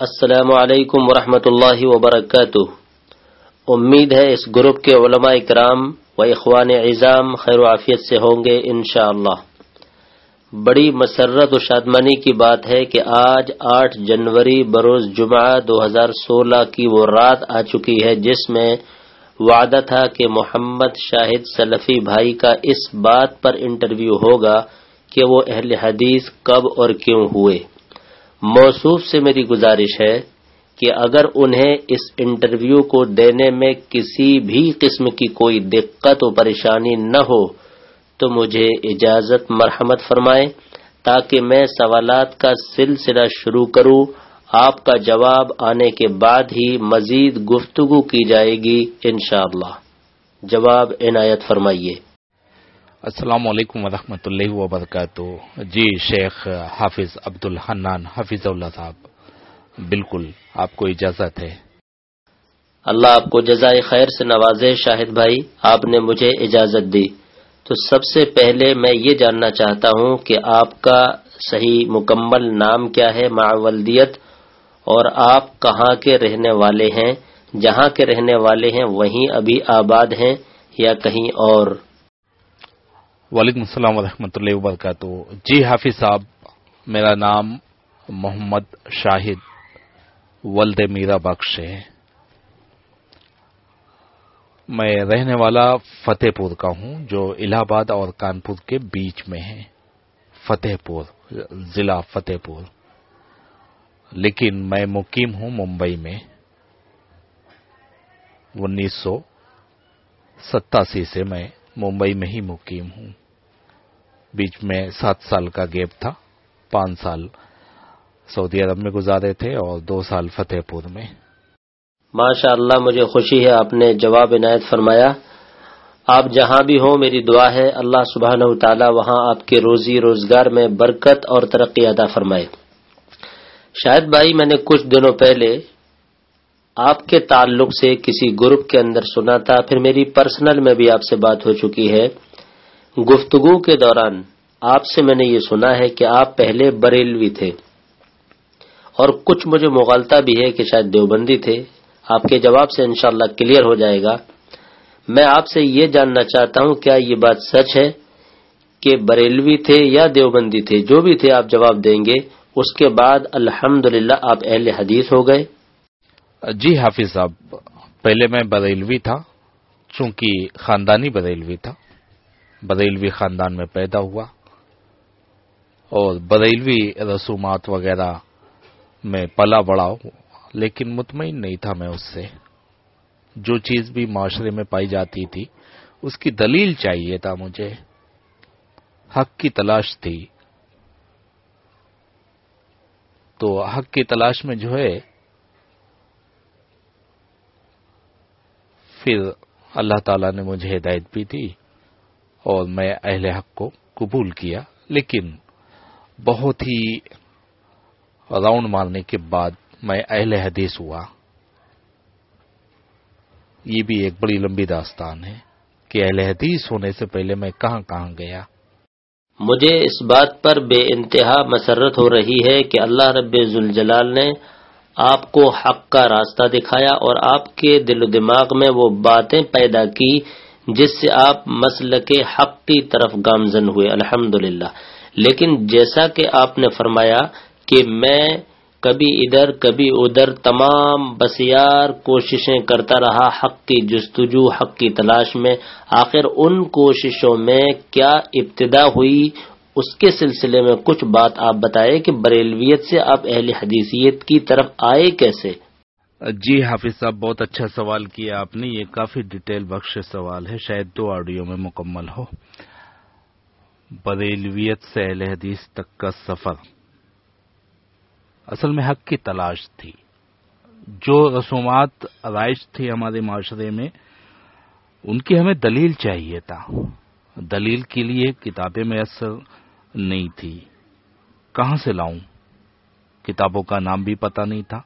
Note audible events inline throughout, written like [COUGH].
السلام علیکم ورحمۃ اللہ وبرکاتہ۔ امید ہے اس گروپ کے علماء اکرام و اخوان اعظام خیر و عافیت سے ہوں گے انشاءاللہ۔ اللہ بڑی مسرت و شادمانی کی بات ہے کہ آج آٹھ جنوری بروز جمعہ دو ہزار سولہ کی وہ رات آ چکی ہے جس میں وعدہ تھا کہ محمد شاہد سلفی بھائی کا اس بات پر انٹرویو ہوگا کہ وہ اہل حدیث کب اور کیوں ہوئے۔ موصوف سے میری گزارش ہے کہ اگر انہیں اس انٹرویو کو دینے میں کسی بھی قسم کی کوئی دقت و پریشانی نہ ہو تو مجھے اجازت مرحمت فرمائے تاکہ میں سوالات کا سلسلہ شروع کروں، آپ کا جواب آنے کے بعد ہی مزید گفتگو کی جائے گی انشاءاللہ۔ جواب عنایت فرمائیے۔ السلام علیکم ورحمۃ اللہ وبرکاتہ۔ جی شیخ حافظ عبد الحنان حافظ اللہ صاحب، بالکل آپ کو اجازت ہے۔ اللہ آپ کو جزائے خیر سے نوازے، شاہد بھائی، آپ نے مجھے اجازت دی۔ تو سب سے پہلے میں یہ جاننا چاہتا ہوں کہ آپ کا صحیح مکمل نام کیا ہے معولدیت اور آپ کہاں کے رہنے والے ہیں؟ جہاں کے رہنے والے ہیں، وہیں ابھی آباد ہیں یا کہیں اور؟ وعلیکم السلام ورحمۃ اللہ وبرکاتہ۔ جی حافظ صاحب، میرا نام محمد شاہد ولد میرا بخش ہے۔ میں رہنے والا فتح پور کا ہوں، جو الہ آباد اور کانپور کے بیچ میں ہے۔ فتح پور، ضلع فتح پور۔ لیکن میں مقیم ہوں ممبئی میں۔ انیس سو ستاسی سے میں ممبئی میں ہی مقیم ہوں۔ بیچ میں سات سال کا گیپ تھا، پانچ سال سعودی عرب میں گزارے تھے اور دو سال فتح پور میں۔ ماشاء اللہ مجھے خوشی ہے آپ نے جواب عنایت فرمایا۔ آپ جہاں بھی ہوں، میری دعا ہے، اللہ سبحانہ و تعالی وہاں آپ کے روزی روزگار میں برکت اور ترقی ادا فرمائے۔ شاید بھائی، میں نے کچھ دنوں پہلے آپ کے تعلق سے کسی گروپ کے اندر سنا تھا، پھر میری پرسنل میں بھی آپ سے بات ہو چکی ہے۔ گفتگو کے دوران آپ سے میں نے یہ سنا ہے کہ آپ پہلے بریلوی تھے۔ اور کچھ مجھے مغالتا بھی ہے کہ شاید دیوبندی تھے۔ آپ کے جواب سے انشاءاللہ کلیئر ہو جائے گا۔ میں آپ سے یہ جاننا چاہتا ہوں، کیا یہ بات سچ ہے کہ بریلوی تھے یا دیوبندی تھے؟ جو بھی تھے، آپ جواب دیں گے۔ اس کے بعد الحمد آپ اہل حدیث ہو گئے۔ جی حافظ صاحب، پہلے میں بریلوی تھا، چونکہ خاندانی بریلوی تھا۔ بریلوی خاندان میں پیدا ہوا۔ اور بریلوی رسومات وغیرہ میں پلا بڑا ہوں لیکن مطمئن نہیں تھا میں اس سے۔ جو چیز بھی معاشرے میں پائی جاتی تھی، اس کی دلیل چاہیے تھا مجھے۔ حق کی تلاش تھی۔ تو حق کی تلاش میں جو ہے پھر اللہ تعالی نے مجھے ہدایت بھی دی اور میں اہل حق کو قبول کیا، لیکن بہت ہی راؤنڈ مارنے کے بعد میں اہل حدیث ہوا۔ یہ بھی ایک بڑی لمبی داستان ہے کہ اہل حدیث ہونے سے پہلے میں کہاں کہاں گیا۔ مجھے اس بات پر بے انتہا مسرت ہو رہی ہے کہ اللہ رب ذوالجلال نے آپ کو حق کا راستہ دکھایا اور آپ کے دل و دماغ میں وہ باتیں پیدا کی جس سے آپ مسل کے حق کی طرف گامزن ہوئے الحمد لیکن جیسا کہ آپ نے فرمایا کہ میں کبھی ادھر کبھی ادھر تمام بسیار کوششیں کرتا رہا، حق کی جستجو، حق کی تلاش میں، آخر ان کوششوں میں کیا ابتدا ہوئی اس کے سلسلے میں کچھ بات آپ بتائے کہ بریلویت سے آپ اہل حدیثیت کی طرف آئے کیسے؟ جی حافظ صاحب، بہت اچھا سوال کیا آپ نے۔ یہ کافی ڈیٹیل بخش سوال ہے، شاید دو آڈیو میں مکمل ہو۔ بریلویت سے اہل حدیث تک کا سفر۔ اصل میں حق کی تلاش تھی۔ جو رسومات رائج تھی ہمارے معاشرے میں، ان کی ہمیں دلیل چاہیے تھا۔ دلیل کے لیے کتابیں میسر نہیں تھی۔ کہاں سے لاؤں؟ کتابوں کا نام بھی پتہ نہیں تھا۔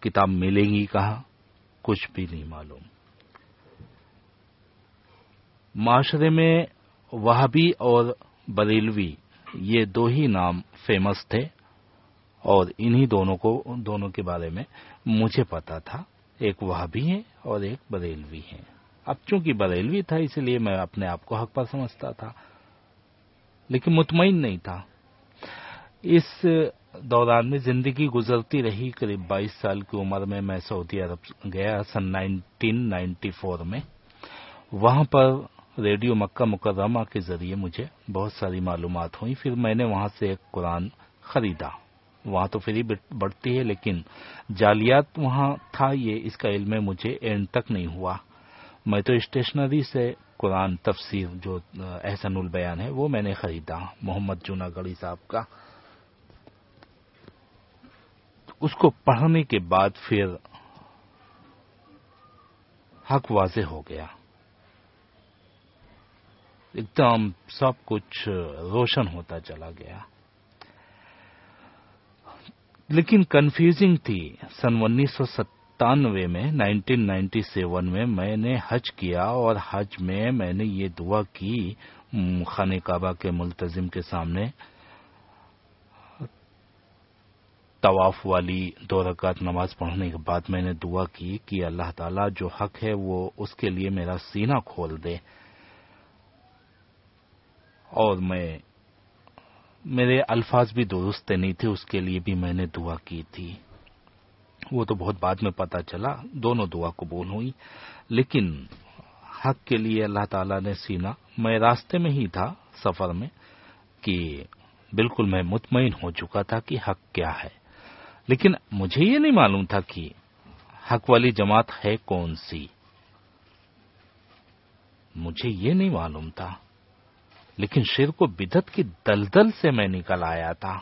کتاب ملے گی کہاں؟ کچھ بھی نہیں معلوم۔ معاشرے میں وہابی اور بریلوی یہ دو ہی نام فیمس تھے اور انہی دونوں کو، دونوں کے بارے میں مجھے پتا تھا۔ ایک وہ بھی ہے اور ایک بریلوی ہے اب چونکہ بریلوی تھا اس لیے میں اپنے آپ کو حق پر سمجھتا تھا، لیکن مطمئن نہیں تھا۔ اس دوران میں زندگی گزرتی رہی، قریب بائیس سال کی عمر میں میں سعودی عرب گیا، سن نائنٹین نائنٹی فور میں۔ وہاں پر ریڈیو مکہ مکرمہ کے ذریعے مجھے بہت ساری معلومات ہوئی پھر میں نے وہاں سے ایک قرآن خریدا۔ وہاں تو فری بڑھتی ہے، لیکن جالیات وہاں تھا، یہ اس کا علم مجھے اینڈ تک نہیں ہوا۔ میں تو اسٹیشنری سے قرآن تفسیر جو احسن البیان ہے، وہ میں نے خریدا، محمد جونا گڑی صاحب کا۔ اس کو پڑھنے کے بعد پھر حق واضح ہو گیا۔ ایک دم سب کچھ روشن ہوتا چلا گیا۔ لیکن کنفیوزنگ تھی، سن انیس سو ستانوے میں، نائنٹین نائنٹی سیون میں میں نے حج کیا اور حج میں میں نے یہ دعا کی خانہ کعبہ کے ملتظم کے سامنے۔ طواف والی دو رکعت نماز پڑھنے کے بعد میں نے دعا کی کہ اللہ تعالیٰ جو حق ہے وہ اس کے لیے میرا سینہ کھول دے۔ اور میں، میرے الفاظ بھی درست نہیں تھے، اس کے لیے بھی میں نے دعا کی تھی۔ وہ تو بہت بعد میں پتا چلا، دونوں دعا قبول ہوئی، لیکن حق کے لیے اللہ تعالی نے سینا میں راستے میں ہی تھا سفر میں کہ بالکل میں مطمئن ہو چکا تھا کہ حق کیا ہے۔ لیکن مجھے یہ نہیں معلوم تھا کہ حق والی جماعت ہے کون سی۔ مجھے یہ نہیں معلوم تھا، لیکن شرک و بدت کی دلدل سے میں نکل آیا تھا۔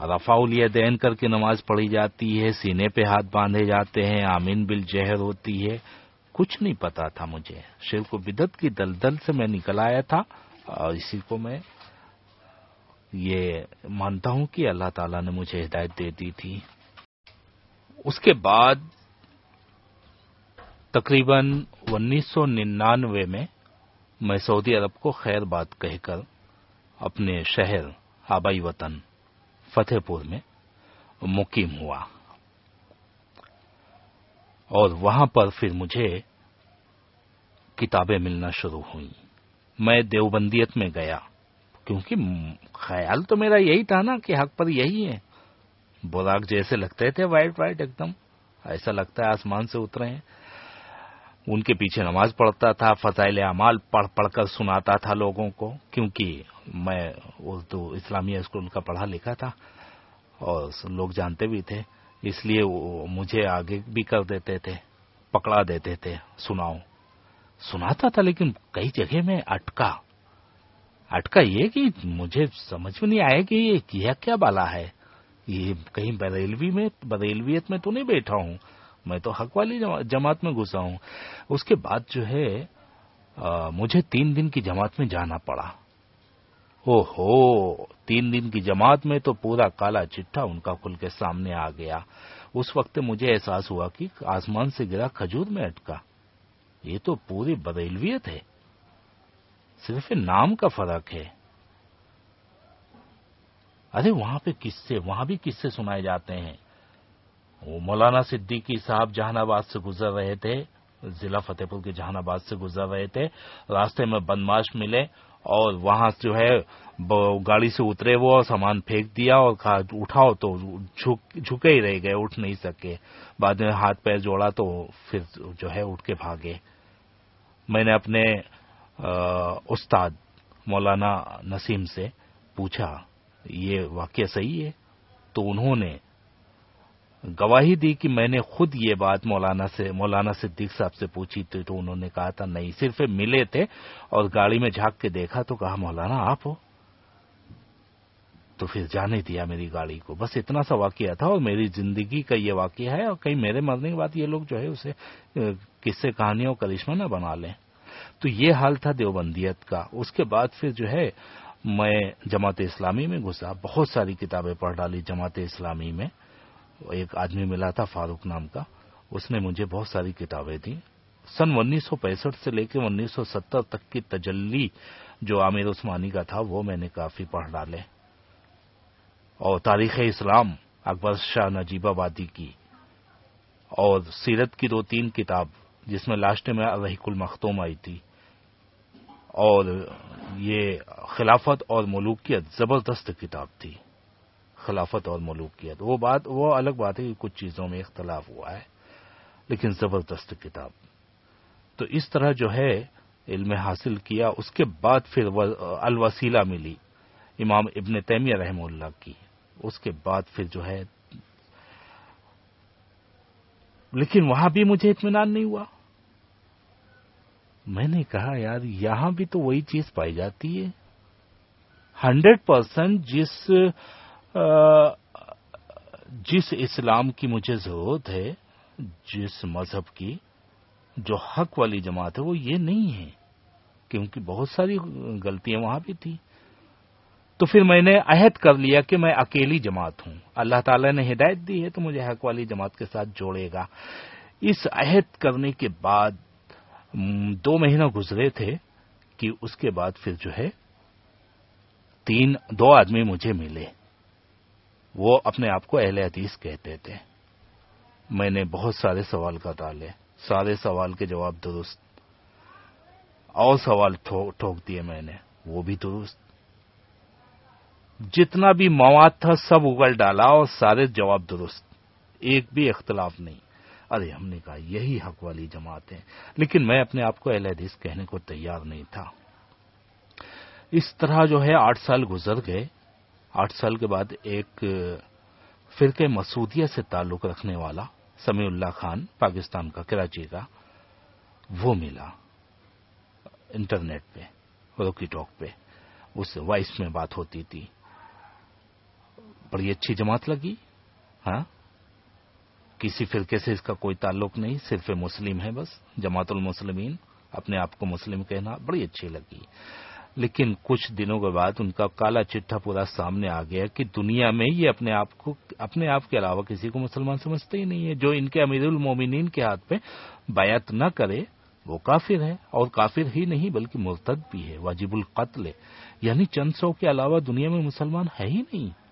رفا دین کر کے نماز پڑھی جاتی ہے، سینے پہ ہاتھ باندھے جاتے ہیں، آمین بل جہر ہوتی ہے۔ کچھ نہیں پتا تھا مجھے۔ شرک و بدت کی دلدل سے میں نکل آیا تھا اور اسی کو میں یہ مانتا ہوں کہ اللہ تعالی نے مجھے ہدایت دے دی تھی۔ اس کے بعد تقریباً انیس سو ننانوے میں میں سعودی عرب کو خیر بات کہہ کر اپنے شہر آبائی وطن فتح پور میں مقیم ہوا۔ اور وہاں پر پھر مجھے کتابیں ملنا شروع ہوئیں۔ میں دیوبندیت میں گیا، کیونکہ خیال تو میرا یہی تھا نا کہ حق پر یہی ہے۔ براک جیسے لگتے تھے، وائٹ وائٹ، ایک دم ایسا لگتا ہے آسمان سے اترے ہیں۔ ان کے پیچھے نماز پڑھتا تھا، فضائل اعمال پڑھ پڑھ کر سناتا تھا لوگوں کو، کیونکہ میں اردو، اسلامیہ اسکول کا پڑھا لکھا تھا اور لوگ جانتے بھی تھے، اس لیے وہ مجھے آگے بھی کر دیتے تھے، پکڑا دیتے تھے سناؤ سناتا تھا لیکن کئی جگہ میں اٹکا۔ اٹکا یہ کہ مجھے سمجھ میں نہیں آیا کہ یہ کیا کیا بالا ہے۔ یہ کہیں بریلوی میں، بریلویت میں تو نہیں بیٹھا ہوں۔ میں تو حق والی جماعت میں گھسا ہوں۔ اس کے بعد جو ہے مجھے تین دن کی جماعت میں جانا پڑا۔ او ہو تین دن کی جماعت میں تو پورا کالا چٹھا ان کا کھل کے سامنے آ گیا۔ اس وقت مجھے احساس ہوا کہ آسمان سے گرا کھجور میں اٹکا۔ یہ تو پوری بدیلویت ہے۔ صرف نام کا فرق ہے۔ ارے، وہاں پہ کس سے وہاں بھی کس سے سنائے جاتے ہیں۔ وہ مولانا صدیقی صاحب جہان آباد سے گزر رہے تھے، ضلع فتح پور کے جہان آباد سے گزر رہے تھے، راستے میں بدماش ملے اور وہاں جو ہے گاڑی سے اترے وہ اور سامان پھینک دیا اور کہا، اٹھاؤ تو جھکے ہی رہ گئے، اٹھ نہیں سکے۔ بعد میں ہاتھ پیر جوڑا تو پھر جو ہے اٹھ کے بھاگے۔ میں نے اپنے استاد مولانا نسیم سے پوچھا، یہ واقعہ صحیح ہے؟ تو انہوں نے گواہی دی کہ میں نے خود یہ بات مولانا سے مولانا صدیق صاحب سے پوچھی تھی، تو انہوں نے کہا تھا، نہیں، صرف ملے تھے اور گاڑی میں جھانک کے دیکھا تو کہا، مولانا، آپ ہو۔ تو پھر جانے دیا میری گاڑی کو۔ بس اتنا سا واقعہ تھا اور میری زندگی کا یہ واقعہ ہے اور کہیں میرے مرنے کے بعد یہ لوگ جو ہے اسے کس سے کہانیوں کرشمہ نہ بنا لیں۔ تو یہ حال تھا دیوبندیت کا۔ اس کے بعد پھر جو ہے، میں جماعت اسلامی میں گھسا بہت ساری کتابیں پڑھ ڈالی جماعت اسلامی میں۔ ایک آدمی ملا تھا فاروق نام کا۔ اس نے مجھے بہت ساری کتابیں دی سن انیس سو پینسٹھ سے لے کے انیس سو ستر تک کی تجلی جو عامر عثمانی کا تھا، وہ میں نے کافی پڑھ ڈالے۔ اور تاریخ اسلام، اکبر شاہ نجیب آبادی کی۔ اور سیرت کی دو تین کتاب، جس میں لاسٹ میں الرحیق المختوم آئی تھی۔ اور یہ خلافت اور ملوکیت زبردست کتاب تھی۔ خلافت اور ملوکیت وہ بات، وہ الگ بات ہے کہ کچھ چیزوں میں اختلاف ہوا ہے، لیکن زبردست کتاب۔ تو اس طرح جو ہے علم حاصل کیا، اس کے بعد پھر الوسیلہ ملی امام ابن تیمیہ رحم اللہ کی۔ اس کے بعد پھر جو ہے، لیکن وہاں بھی مجھے اطمینان نہیں ہوا۔ میں نے کہا، یار، یہاں بھی تو وہی چیز پائی جاتی ہے۔ ہنڈریڈ پرسینٹ جس جس اسلام کی مجھے ضرورت ہے، جس مذہب کی، جو حق والی جماعت ہے، وہ یہ نہیں ہے، کیونکہ بہت ساری غلطیاں وہاں بھی تھیں۔ تو پھر میں نے عہد کر لیا کہ میں اکیلی جماعت ہوں۔ اللہ تعالی نے ہدایت دی ہے تو مجھے حق والی جماعت کے ساتھ جوڑے گا۔ اس عہد کرنے کے بعد دو مہینہ گزرے تھے کہ اس کے بعد پھر جو ہے تین، دو آدمی مجھے ملے۔ وہ اپنے آپ کو اہل حدیث کہتے تھے۔ میں نے بہت سارے سوال کا ڈالے سارے سوال کے جواب درست۔ اور سوال ٹھوک دیے میں نے۔ وہ بھی درست۔ جتنا بھی مواد تھا سب اگل ڈالا اور سارے جواب درست۔ ایک بھی اختلاف نہیں۔ ارے، ہم نے کہا یہی حق والی جماعت ہے لیکن میں اپنے آپ کو اہل حدیث کہنے کو تیار نہیں تھا۔ اس طرح جو ہے آٹھ سال گزر گئے۔ آٹھ سال کے بعد ایک فرقے مسودیہ سے تعلق رکھنے والا سمیع اللہ خان، پاکستان کا کراچی کا، وہ ملا انٹرنیٹ پہ، روکی ٹاک پہ۔ اس وائس میں بات ہوتی تھی۔ بڑی اچھی جماعت لگی ہاں؟ کسی فرقے سے اس کا کوئی تعلق نہیں، صرف مسلم ہے بس، جماعت المسلمین، اپنے آپ کو مسلم کہنا بڑی اچھی لگی۔ لیکن کچھ دنوں کے بعد ان کا کالا چٹھا پورا سامنے آ گیا کہ دنیا میں یہ اپنے آپ کو، اپنے آپ کے علاوہ کسی کو مسلمان سمجھتے ہی نہیں ہے۔ جو ان کے امیر المومنین کے ہاتھ پہ بیعت نہ کرے، وہ کافر ہے۔ اور کافر ہی نہیں بلکہ مرتد بھی ہے، واجب القتل ہے۔ یعنی چند سو کے علاوہ دنیا میں مسلمان ہے ہی نہیں۔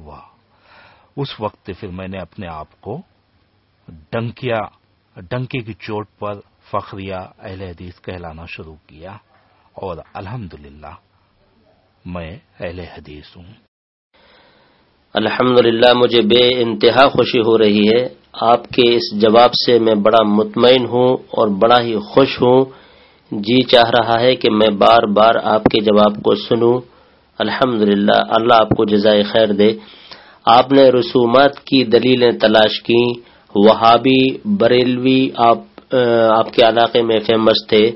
واہ۔ اس وقت پھر میں نے اپنے آپ کو ڈنکیا، ڈنکے کی چوٹ پر فخریہ اہل حدیث کہلانا شروع کیا۔ اور الحمد میں اہل حدیث ہوں۔ الحمد مجھے بے انتہا خوشی ہو رہی ہے۔ آپ کے اس جواب سے میں بڑا مطمئن ہوں اور بڑا ہی خوش ہوں۔ جی چاہ رہا ہے کہ میں بار بار آپ کے جواب کو سنوں۔ الحمد اللہ آپ کو جزائے خیر دے۔ آپ نے رسومات کی دلیلیں تلاش کی۔ وہابی، بریلوی، آپ آپ کے علاقے میں فیمس تھے۔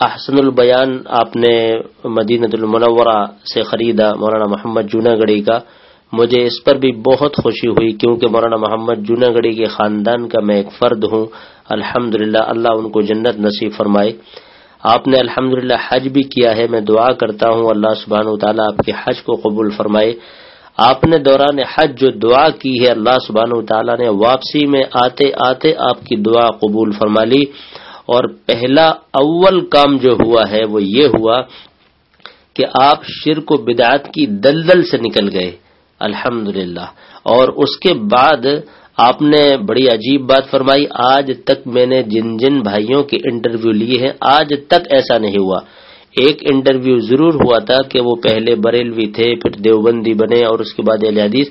احسن البیان آپ نے مدینت المنورہ سے خریدا مولانا محمد جونا گڑی کا۔ مجھے اس پر بھی بہت خوشی ہوئی کیونکہ مولانا محمد جونا گڑی کے خاندان کا میں ایک فرد ہوں۔ الحمد اللہ ان کو جنت نصیب فرمائے۔ آپ نے الحمد حج بھی کیا ہے۔ میں دعا کرتا ہوں اللہ سبحانہ تعالیٰ آپ کے حج کو قبول فرمائے۔ آپ نے دوران حج جو دعا کی ہے، اللہ سبحانہ تعالیٰ نے واپسی میں آتے آتے آپ کی دعا قبول فرما لی۔ اور پہلا اول کام جو ہوا ہے وہ یہ ہوا کہ آپ شرک و بدعت کی دلدل سے نکل گئے الحمد اور اس کے بعد آپ نے بڑی عجیب بات فرمائی، آج تک میں نے جن جن بھائیوں کے انٹرویو لیے ہیں، آج تک ایسا نہیں ہوا۔ ایک انٹرویو ضرور ہوا تھا کہ وہ پہلے بریلوی تھے، پھر دیوبندی بنے اور اس کے بعد حدیث۔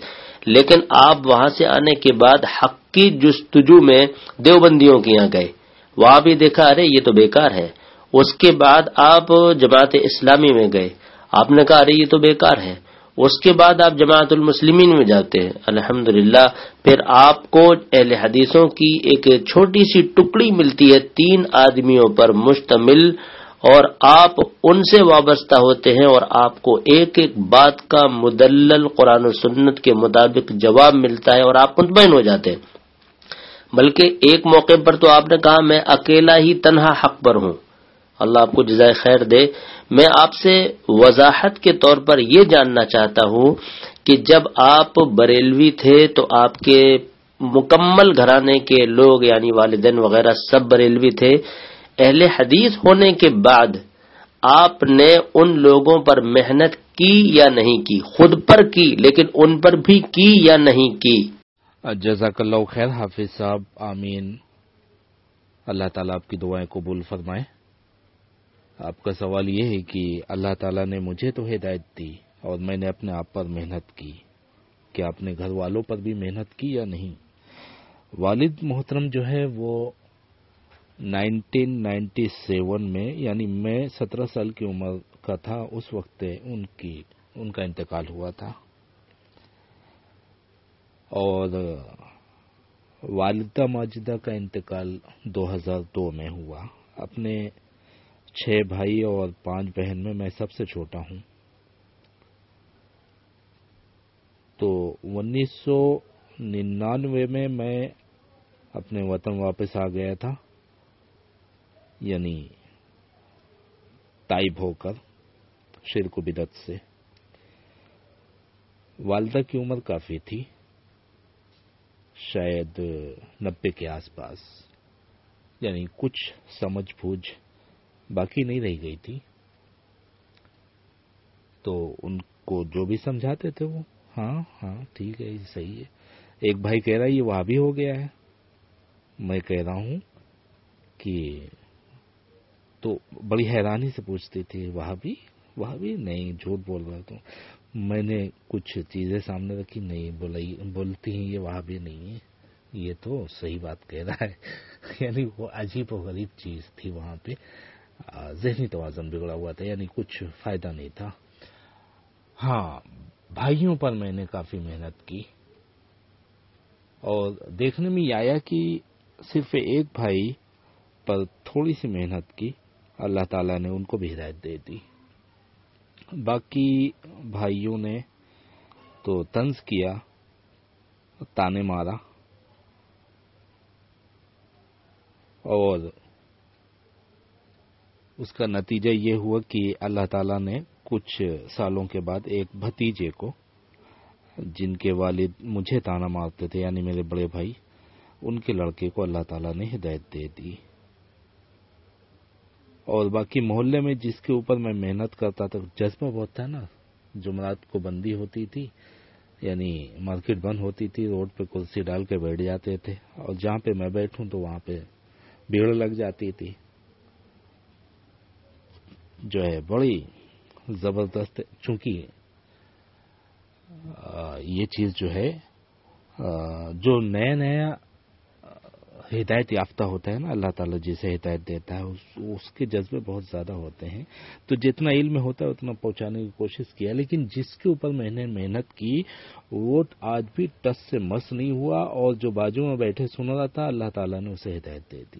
لیکن آپ وہاں سے آنے کے بعد حق کی جستجو میں دیوبندیوں کے یہاں گئے۔ وہاں بھی دیکھا، ارے، یہ تو بیکار ہے۔ اس کے بعد آپ جماعت اسلامی میں گئے۔ آپ نے کہا، ارے، یہ تو بیکار ہے۔ اس کے بعد آپ جماعت المسلمین میں جاتے ہیں۔ الحمد پھر آپ کو اہل حدیثوں کی ایک چھوٹی سی ٹکڑی ملتی ہے۔ تین آدمیوں پر مشتمل۔ اور آپ ان سے وابستہ ہوتے ہیں اور آپ کو ایک ایک بات کا مدلل قرآن و سنت کے مطابق جواب ملتا ہے اور آپ مطمئن ہو جاتے ہیں۔ بلکہ ایک موقع پر تو آپ نے کہا میں اکیلا ہی تنہا حق پر ہوں۔ اللہ آپ کو جزائے خیر دے۔ میں آپ سے وضاحت کے طور پر یہ جاننا چاہتا ہوں کہ جب آپ بریلوی تھے تو آپ کے مکمل گھرانے کے لوگ یعنی والدین وغیرہ سب بریلوی تھے۔ اہل حدیث ہونے کے بعد آپ نے ان لوگوں پر محنت کی یا نہیں کی؟ خود پر کی، لیکن ان پر بھی کی یا نہیں کی؟ جزاک اللہ خیر، حافظ صاحب، آمین۔ اللہ تعالیٰ آپ کی دعائیں قبول فرمائے۔ آپ کا سوال یہ ہے کہ اللہ تعالیٰ نے مجھے تو ہدایت دی اور میں نے اپنے آپ پر محنت کی۔ کیا اپنے گھر والوں پر بھی محنت کی یا نہیں؟ والد محترم جو ہے وہ نائنٹین نائنٹی سیون میں یعنی میں سترہ سال کی عمر کا تھا، اس وقت ان کی، ان کا انتقال ہوا تھا۔ اور والدہ ماجدہ کا انتقال دو ہزار دو میں ہوا۔ اپنے چھ بھائی اور پانچ بہن میں میں سب سے چھوٹا ہوں۔ تو انیس سو ننانوے میں میں اپنے وطن واپس آ گیا تھا یعنی تائب ہو کر شرک و بدت سے۔ والدہ کی عمر کافی تھی۔ شاید نبے کے آس پاس یعنی کچھ سمجھ بوجھ باقی نہیں رہ گئی تھی۔ تو ان کو جو بھی سمجھاتے تھے وہ ہاں ہاں ٹھیک ہے صحیح ہے۔ ایک بھائی کہہ رہا ہے، یہ وہاں بھی ہو گیا ہے۔ میں کہہ رہا ہوں کہ تو بڑی حیرانی سے پوچھتے تھے، وہاں بھی؟ وہاں بھی؟ نہیں، جھوٹ بول رہا تو میں نے کچھ چیزیں سامنے رکھی، نہیں بولتی ہیں، یہ وہاں بھی نہیں ہے۔ یہ تو صحیح بات کہہ رہا ہے۔ [LAUGHS] یعنی وہ عجیب و غریب چیز تھی وہاں پہ۔ ذہنی توازن بگڑا ہوا تھا یعنی کچھ فائدہ نہیں تھا۔ ہاں بھائیوں پر میں نے کافی محنت کی۔ اور دیکھنے میں یہ آیا کہ صرف ایک بھائی پر تھوڑی سی محنت کی۔ اللہ تعالی نے ان کو بھی ہدایت دے دی۔ باقی بھائیوں نے تو طنز کیا، تانے مارا اور اس کا نتیجہ یہ ہوا کہ اللہ تعالی نے کچھ سالوں کے بعد ایک بھتیجے کو، جن کے والد مجھے تانا مارتے تھے یعنی میرے بڑے بھائی، ان کے لڑکے کو اللہ تعالیٰ نے ہدایت دے دی۔ اور باقی محلے میں جس کے اوپر میں محنت کرتا تھا، جذبہ بہت تھا نا۔ جمعرات کو بندی ہوتی تھی یعنی مارکیٹ بند ہوتی تھی، روڈ پہ کرسی ڈال کے بیٹھ جاتے تھے۔ اور جہاں پہ میں بیٹھوں تو وہاں پہ بھیڑ لگ جاتی تھی۔ جو ہے، بڑی زبردست، چونکہ یہ چیز جو ہے جو نیا نیا ہدایت یافتہ ہوتا ہے نا، اللہ تعالیٰ جسے ہدایت دیتا ہے، اس کے جذبے بہت زیادہ ہوتے ہیں۔ تو جتنا علم ہوتا ہے، اتنا پہنچانے کی کوشش کیا۔ لیکن جس کے اوپر میں نے محنت کی، وہ آج بھی ٹس سے مس نہیں ہوا اور جو بازو میں بیٹھے سن رہا تھا، اللہ تعالیٰ نے اسے ہدایت دے دی۔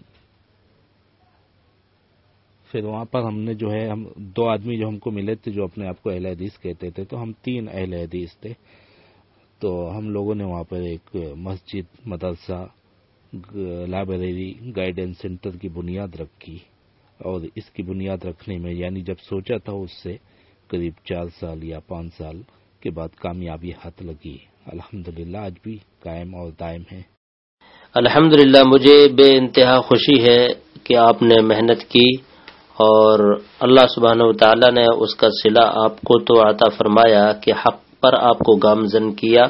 پھر وہاں پر ہم نے جو ہے، ہم دو آدمی جو ہم کو ملے تھے جو اپنے آپ کو اہل حدیث کہتے تھے، تو ہم تین اہل حدیث تھے۔ تو ہم لوگوں نے وہاں پر ایک مسجد، مدرسہ لائبریری گائیڈنس سینٹر کی بنیاد رکھی اور اس کی بنیاد رکھنے میں یعنی جب سوچا تھا اس سے قریب چار سال یا پانچ سال کے بعد کامیابی ہاتھ لگی۔ الحمدللہ، آج بھی قائم اور دائم ہے الحمدللہ، مجھے بے انتہا خوشی ہے کہ آپ نے محنت کی اور اللہ سبحانہ و تعالی نے اس کا صلہ آپ کو تو عطا فرمایا کہ حق پر آپ کو گامزن کیا۔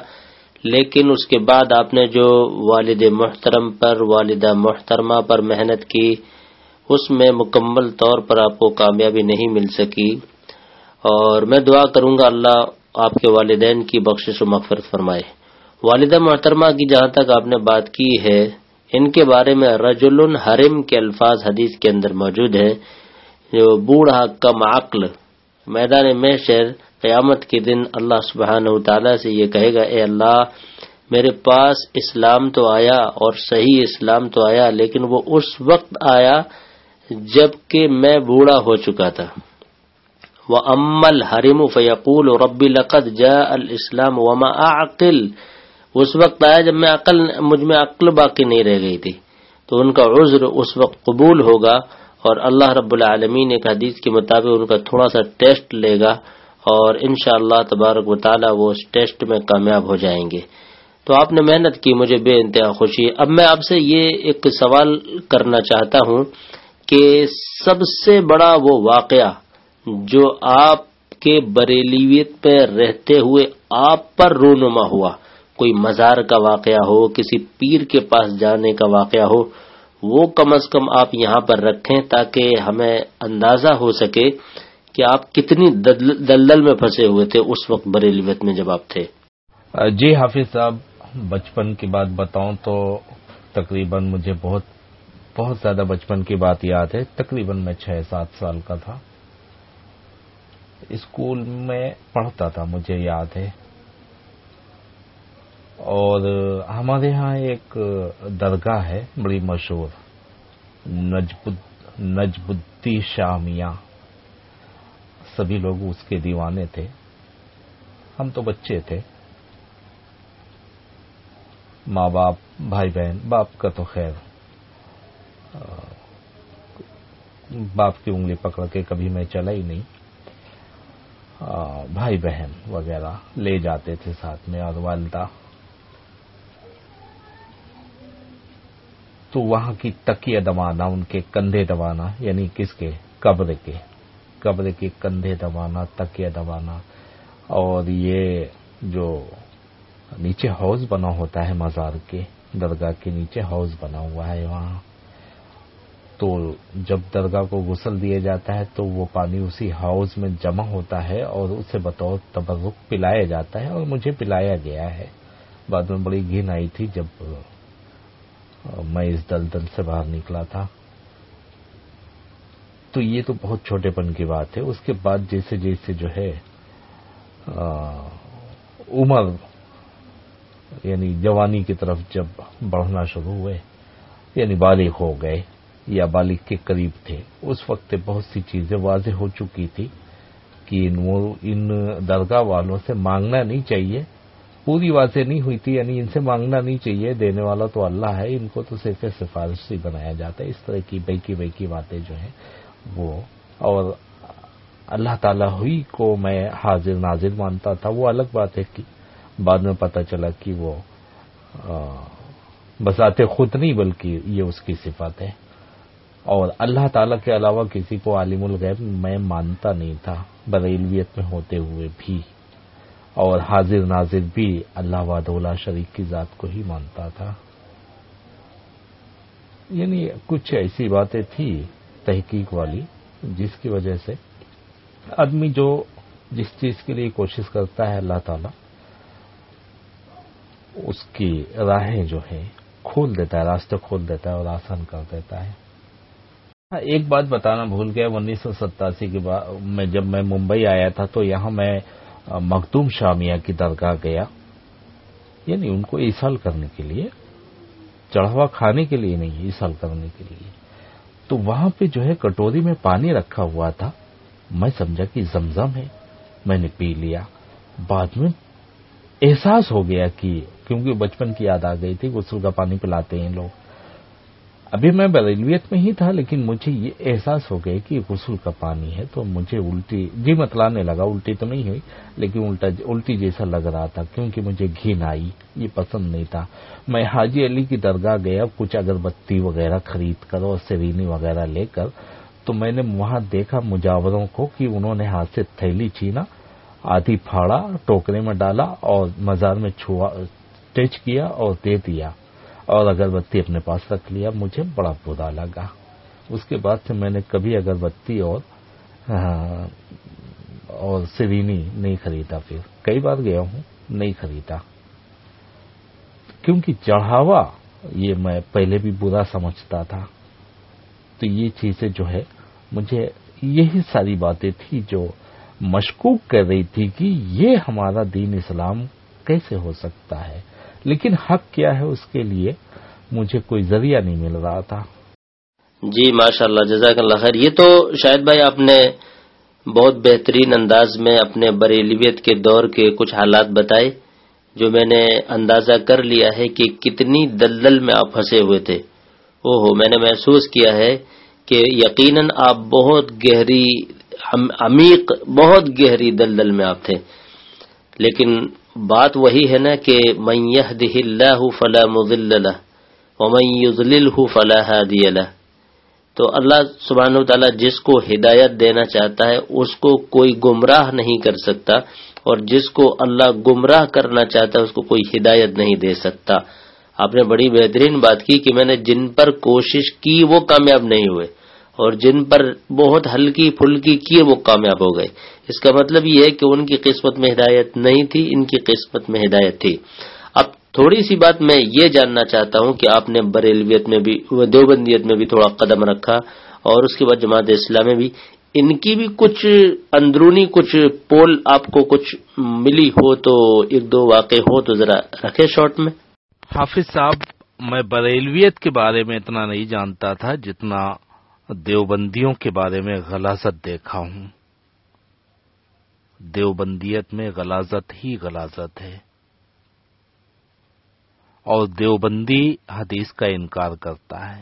لیکن اس کے بعد آپ نے جو والد محترم پر، والدہ محترمہ پر محنت کی، اس میں مکمل طور پر آپ کو کامیابی نہیں مل سکی۔ اور میں دعا کروں گا اللہ آپ کے والدین کی بخشش و مغفرت فرمائے۔ والدہ محترمہ کی جہاں تک آپ نے بات کی ہے، ان کے بارے میں رجل حرم کے الفاظ حدیث کے اندر موجود ہیں جو بوڑھا کم عقل، میدان میں شہر قیامت کے دن اللہ سبحانہ تعالی سے یہ کہے گا، اے اللہ، میرے پاس اسلام تو آیا اور صحیح اسلام تو آیا، لیکن وہ اس وقت آیا جبکہ میں بوڑھا ہو چکا تھا۔ وہ امل حرم فیقول ربی لقت جا الاسلام وما عقل اس وقت آیا جب میں عقل، مجھ میں عقل باقی نہیں رہ گئی تھی۔ تو ان کا عذر اس وقت قبول ہوگا اور اللہ رب العالمین ایک حدیث کے مطابق ان کا تھوڑا سا ٹیسٹ لے گا۔ اور ان شاء اللہ تبارک و تعالیٰ وہ اس ٹیسٹ میں کامیاب ہو جائیں گے۔ تو آپ نے محنت کی، مجھے بے انتہا خوشی۔ اب میں آپ سے یہ ایک سوال کرنا چاہتا ہوں کہ سب سے بڑا وہ واقعہ جو آپ کہ بریلیویت پہ رہتے ہوئے آپ پر رونما ہوا، کوئی مزار کا واقعہ ہو، کسی پیر کے پاس جانے کا واقعہ ہو، وہ کم از کم آپ یہاں پر رکھیں تاکہ ہمیں اندازہ ہو سکے کہ آپ کتنی دلدل میں پھنسے ہوئے تھے اس وقت بریلیویت میں جب آپ تھے؟ جی حافظ صاحب، بچپن کی بات بتاؤں تو تقریباً مجھے بہت بہت زیادہ بچپن کی بات یاد ہے۔ تقریباً میں چھ سات سال کا تھا۔ اسکول میں پڑھتا تھا، مجھے یاد ہے۔ اور ہمارے ہاں ایک درگاہ ہے، بڑی مشہور، نجب الدی شامیہ سبھی لوگ اس کے دیوانے تھے۔ ہم تو بچے تھے۔ ماں باپ، بھائی بہن، باپ کا تو خیر۔ باپ کی انگلی پکڑ کے کبھی میں چلا ہی نہیں۔ بھائی بہن وغیرہ لے جاتے تھے ساتھ میں اور والدہ۔ تو وہاں کی تکیہ دبانا، ان کے کندھے دبانا یعنی کس کے؟ قبر کے۔ قبر کے کندھے دبانا، تکیہ دبانا، اور یہ جو نیچے ہاؤس بنا ہوتا ہے مزار کے، درگاہ کے نیچے ہاؤس بنا ہوا ہے وہاں، تو جب درگاہ کو غسل دیا جاتا ہے تو وہ پانی اسی ہاؤس میں جمع ہوتا ہے اور اسے بطور تبرک پلایا جاتا ہے اور مجھے پلایا گیا ہے۔ بعد میں بڑی گھن آئی تھی جب میں اس دلدل سے باہر نکلا تھا۔ تو یہ تو بہت چھوٹے پن کی بات ہے۔ اس کے بعد جیسے جیسے جو ہے عمر یعنی جوانی کی طرف جب بڑھنا شروع ہوئے یعنی بالغ ہو گئے یا بالغ کے قریب تھے، اس وقت بہت سی چیزیں واضح ہو چکی تھی کہ ان درگاہ والوں سے مانگنا نہیں چاہیے۔ پوری واضح نہیں ہوئی تھی یعنی ان سے مانگنا نہیں چاہیے، دینے والا تو اللہ ہے، ان کو تو صرف سفارشی بنایا جاتا ہے۔ اس طرح کی بیکی بیکی باتیں جو ہیں وہ اور اللہ تعالیٰ ہوئی کو میں حاضر ناظر مانتا تھا وہ الگ بات ہے کہ بعد میں پتہ چلا کہ وہ بساتے خود نہیں بلکہ یہ اس کی صفت ہے۔ اور اللہ تعالی کے علاوہ کسی کو عالم الغیب میں مانتا نہیں تھا، بریلویت میں ہوتے ہوئے بھی۔ اور حاضر ناظر بھی اللہ وادولہ شریف کی ذات کو ہی مانتا تھا۔ یعنی کچھ ایسی باتیں تھی تحقیق والی، جس کی وجہ سے آدمی جو جس چیز کے لیے کوشش کرتا ہے اللہ تعالی، اس کی راہیں جو ہیں، کھول دیتا ہے راستے کھول دیتا ہے اور آسان کر دیتا ہے۔ ہاں، ایک بات بتانا بھول گیا، انیس سو ستاسی کے بعد میں جب میں ممبئی آیا تھا تو یہاں میں مخدوم شامیہ کی درگاہ گیا۔ یعنی ان کو ایسال کرنے کے لیے چڑھوا کھانے کے لیے نہیں ایسال کرنے کے لیے۔ تو وہاں پہ جو ہے کٹوری میں پانی رکھا ہوا تھا۔ میں سمجھا کہ زمزم ہے۔ میں نے پی لیا۔ بعد میں احساس ہو گیا کہ کیونکہ بچپن کی یاد آ گئی تھی غسل کا پانی پلاتے ہیں لوگ۔ ابھی میں بریلویت میں ہی تھا، لیکن مجھے یہ احساس ہو گیا کہ غسل کا پانی ہے، تو مجھے الٹی جی متلانے لگا، الٹی تو نہیں ہوئی، لیکن الٹا، الٹی جیسا لگ رہا تھا، کیونکہ مجھے گھین آئی، یہ پسند نہیں تھا۔ میں حاجی علی کی درگاہ گیا، کچھ اگربتی وغیرہ خرید کر اور سرینی وغیرہ لے کر، تو میں نے وہاں دیکھا مجاوروں کو کہ انہوں نے ہاتھ سے تھیلی چھینا، آدھی پھاڑا، ٹوکرے میں ڈالا اور مزار میں چھوا ٹچ کیا اور دے دیا۔ اور اگربتی اپنے پاس رکھ لیا۔ مجھے بڑا برا لگا۔ اس کے بعد سے میں نے کبھی اگربتی اور اور سرینی نہیں خریدا۔ پھر کئی بار گیا ہوں، نہیں خریدا۔ کیونکہ چڑھاوا، یہ میں پہلے بھی برا سمجھتا تھا۔ تو یہ چیزیں جو ہے، مجھے یہی ساری باتیں تھی جو مشکوک کر رہی تھی کہ یہ ہمارا دین اسلام کیسے ہو سکتا ہے۔ لیکن حق کیا ہے اس کے لیے مجھے کوئی ذریعہ نہیں مل رہا تھا۔ جی ماشاء اللہ جزاک اللہ خیر۔ یہ تو شاید بھائی آپ نے بہت بہترین انداز میں اپنے بریلیت کے دور کے کچھ حالات بتائے، جو میں نے اندازہ کر لیا ہے کہ کتنی دلدل میں آپ پھنسے ہوئے تھے۔ او ہو میں نے محسوس کیا ہے کہ یقیناً آپ بہت گہری عمیق، بہت گہری دلدل میں آپ تھے۔ لیکن بات وہی ہے نا کہ من اللہ فلا مضل له ومن يضلله فلا هادي له تو اللہ سبحانہ و تعالیٰ جس کو ہدایت دینا چاہتا ہے اس کو کوئی گمراہ نہیں کر سکتا اور جس کو اللہ گمراہ کرنا چاہتا ہے اس کو کوئی ہدایت نہیں دے سکتا آپ نے بڑی بہترین بات کی کہ میں نے جن پر کوشش کی وہ کامیاب نہیں ہوئے اور جن پر بہت ہلکی پھلکی کی وہ کامیاب ہو گئے۔ اس کا مطلب یہ ہے کہ ان کی قسمت میں ہدایت نہیں تھی، ان کی قسمت میں ہدایت تھی۔ اب تھوڑی سی بات میں یہ جاننا چاہتا ہوں کہ آپ نے بریلویت میں بھی، دیوبندیت میں بھی تھوڑا قدم رکھا اور اس کے بعد جماعت اسلام میں بھی۔ ان کی بھی کچھ اندرونی کچھ پول آپ کو کچھ ملی ہو تو ایک دو واقع ہو تو ذرا رکھے شارٹ میں۔ حافظ صاحب، میں بریلویت کے بارے میں اتنا نہیں جانتا تھا جتنا دیوبندیوں کے بارے میں غلازت دیکھا ہوں۔ دیوبندیت میں غلازت ہی غلازت ہے۔ اور دیوبندی حدیث کا انکار کرتا ہے۔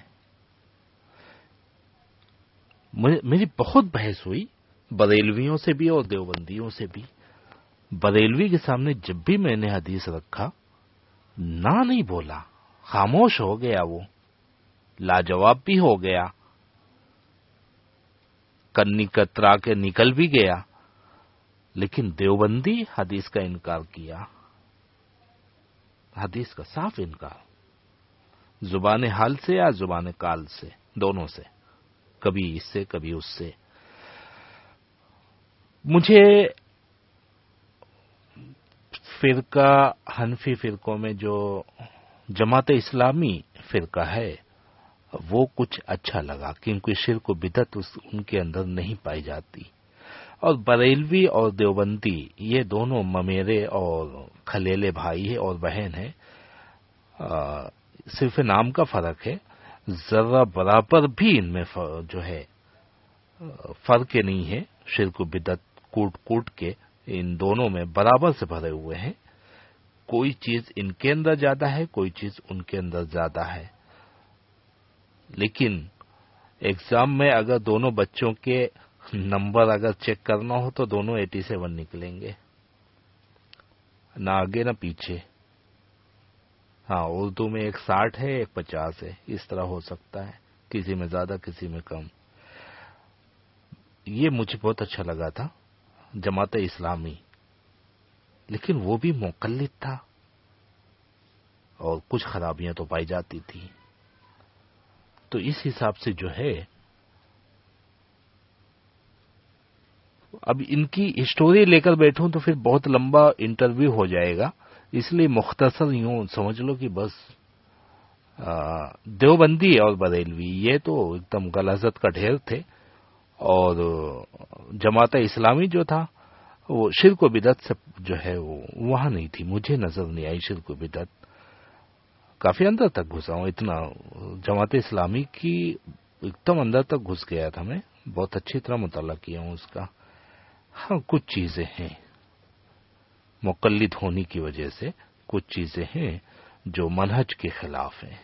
میری بہت بحث ہوئی، بریلویوں سے بھی اور دیوبندیوں سے بھی۔ بریلوی کے سامنے جب بھی میں نے حدیث رکھا، نہ نہیں بولا، خاموش ہو گیا وہ۔ لاجواب بھی ہو گیا۔ کنی کترا کے نکل بھی گیا، لیکن دیوبندی حدیث کا انکار کیا۔ حدیث کا صاف انکار۔ زبان حال سے یا زبان کال سے؟ دونوں سے۔ کبھی اس سے، کبھی اس سے۔ مجھے فرقہ، حنفی فرقوں میں جو جماعت اسلامی فرقہ ہے وہ کچھ اچھا لگا، کیونکہ شرک و بدت ان کے اندر نہیں پائی جاتی۔ اور بریلوی اور دیوبندی، یہ دونوں ممیرے اور کھلیلے بھائی ہے اور بہن ہے صرف نام کا فرق ہے۔ ذرا برابر بھی ان میں جو ہے، فرق نہیں ہے۔ شرک و بدت کوٹ کوٹ کے ان دونوں میں برابر سے بھرے ہوئے ہیں۔ کوئی چیز ان کے اندر زیادہ ہے، کوئی چیز ان کے اندر زیادہ ہے۔ لیکن ایگزام میں اگر دونوں بچوں کے نمبر اگر چیک کرنا ہو تو دونوں ایٹی سیون نکلیں گے۔ نہ آگے نہ پیچھے۔ ہاں اردو میں ایک ساٹھ ہے، ایک پچاس ہے۔ اس طرح ہو سکتا ہے، کسی میں زیادہ، کسی میں کم۔ یہ مجھے بہت اچھا لگا تھا، جماعت اسلامی۔ لیکن وہ بھی مقلد تھا۔ اور کچھ خرابیاں تو پائی جاتی تھی تو اس حساب سے جو ہے، اب ان کی ہسٹوری لے کر بیٹھوں تو پھر بہت لمبا انٹرویو ہو جائے گا۔ اس لیے مختصر یوں سمجھ لو کہ بس دیوبندی اور بریلوی۔ یہ تو ایک دم غلازت کا ڈھیر تھے۔ اور جماعت اسلامی جو تھا، وہ شرک و بدت سے جو ہے، وہ وہاں نہیں تھی۔ مجھے نظر نہیں آئی شرک و بدت کافی اندر تک گھسا ہوں، اتنا۔ جماعت اسلامی کی ایک دم اندر تک گھس گیا تھا میں۔ بہت اچھی طرح مطالعہ کیا ہوں اس کا۔ ہاں کچھ چیزیں ہیں۔ مقلد ہونے کی وجہ سے کچھ چیزیں ہیں جو منہج کے خلاف ہیں۔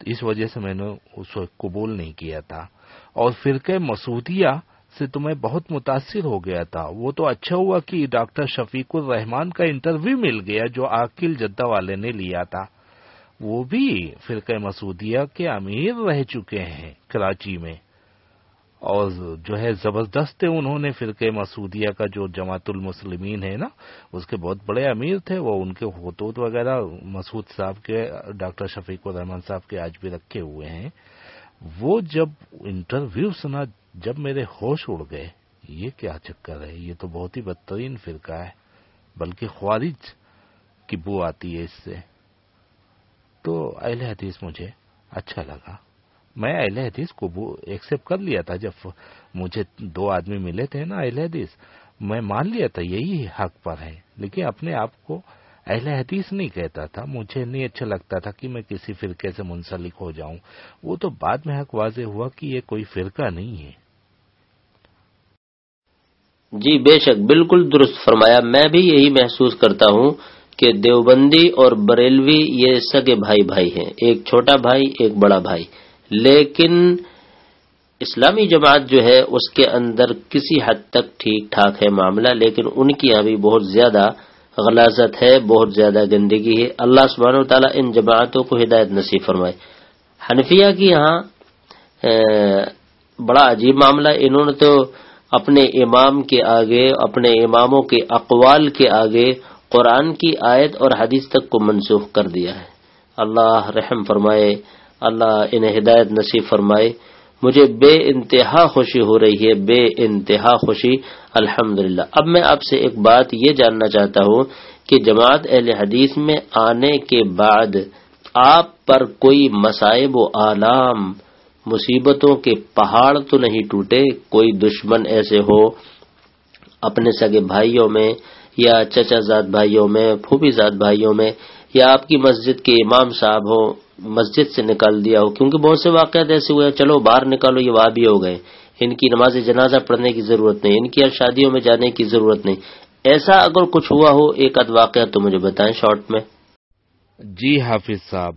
اس وجہ سے میں نے اس وقت قبول نہیں کیا تھا۔ اور فرقہ مسودیہ سے تو میں بہت متاثر ہو گیا تھا۔ وہ تو اچھا ہوا کہ ڈاکٹر شفیق الرحمان کا انٹرویو مل گیا جو عاقل جدہ والے نے لیا تھا۔ وہ بھی فرقہ مسودیہ کے امیر رہ چکے ہیں کراچی میں۔ اور جو ہے زبردست انہوں نے فرقہ مسودیہ کا جو جماعت المسلمین ہے نا، اس کے بہت بڑے امیر تھے، وہ ان کے خطوط وغیرہ مسعود صاحب کے، ڈاکٹر شفیق الرحمان صاحب کے آج بھی رکھے ہوئے ہیں۔ وہ جب انٹرویو سنا، جب میرے ہوش اڑ گئے، یہ کیا چکر ہے؟ یہ تو بہت ہی بدترین فرقہ ہے، بلکہ خوارج کی بو آتی ہے اس سے۔ تو اہل حدیث مجھے اچھا لگا۔ میں اہل حدیث کو ایکسپٹ کر لیا تھا جب مجھے دو آدمی ملے تھے نا اہل حدیث۔ میں مان لیا تھا یہی حق پر ہے، لیکن اپنے آپ کو اہل حدیث نہیں کہتا تھا۔ مجھے نہیں اچھا لگتا تھا کہ میں کسی فرقے سے منسلک ہو جاؤں۔ وہ تو بعد میں حق واضح ہوا کہ یہ کوئی فرقہ نہیں ہے۔ جی بے شک، بالکل درست فرمایا۔ میں بھی یہی محسوس کرتا ہوں کہ دیوبندی اور بریلوی یہ سگے بھائی بھائی ہیں، ایک چھوٹا بھائی، ایک بڑا بھائی۔ لیکن اسلامی جماعت جو ہے، اس کے اندر کسی حد تک ٹھیک ٹھاک ہے معاملہ، لیکن ان کی یہاں بھی بہت زیادہ غلازت ہے، بہت زیادہ گندگی ہے۔ اللہ سبحانہ و تعالیٰ ان جماعتوں کو ہدایت نصیب فرمائے۔ حنفیہ کی یہاں بڑا عجیب معاملہ۔ انہوں نے تو اپنے امام کے آگے، اپنے اماموں کے اقوال کے آگے قرآن کی آیت اور حدیث تک کو منسوخ کر دیا ہے۔ اللہ رحم فرمائے، اللہ انہیں ہدایت نصیب فرمائے۔ مجھے بے انتہا خوشی ہو رہی ہے، بے انتہا خوشی۔ الحمد اب میں آپ سے ایک بات یہ جاننا چاہتا ہوں کہ جماعت اہل حدیث میں آنے کے بعد آپ پر کوئی مسائب و آلام، مصیبتوں کے پہاڑ تو نہیں ٹوٹے۔ کوئی دشمن ایسے ہو اپنے سگے بھائیوں میں یا چچا زاد بھائیوں میں، پھوپھی زاد بھائیوں میں، یا آپ کی مسجد کے امام صاحب ہو مسجد سے نکال دیا ہو، کیونکہ بہت سے واقعات ایسے ہوئے چلو باہر نکالو، یہ وہاں بھی ہو گئے۔ ان کی نماز جنازہ پڑھنے کی ضرورت نہیں، ان کی شادیوں میں جانے کی ضرورت نہیں۔ ایسا اگر کچھ ہوا ہو، ایک اد واقعہ تو مجھے بتائیں شارٹ میں۔ جی حافظ صاحب،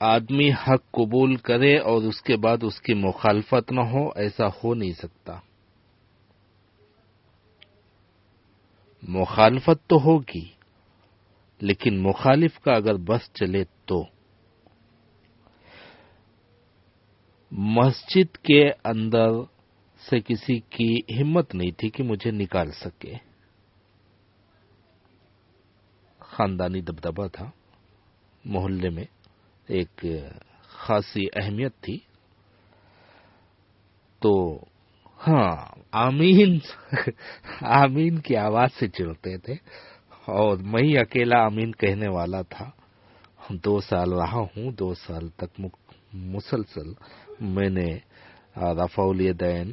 آدمی حق قبول کرے اور اس کے بعد اس کی مخالفت نہ ہو، ایسا ہو نہیں سکتا۔ مخالفت تو ہوگی، لیکن مخالف کا اگر بس چلے تو۔ مسجد کے اندر سے کسی کی ہمت نہیں تھی کہ مجھے نکال سکے۔ خاندانی دبدبا تھا۔ محلے میں ایک خاصی اہمیت تھی۔ تو ہاں آمین آمین کی آواز سے چڑھتے تھے۔ اور میں ہی اکیلا آمین کہنے والا تھا۔ دو سال رہا ہوں، دو سال تک مسلسل میں نے رفع الیدین،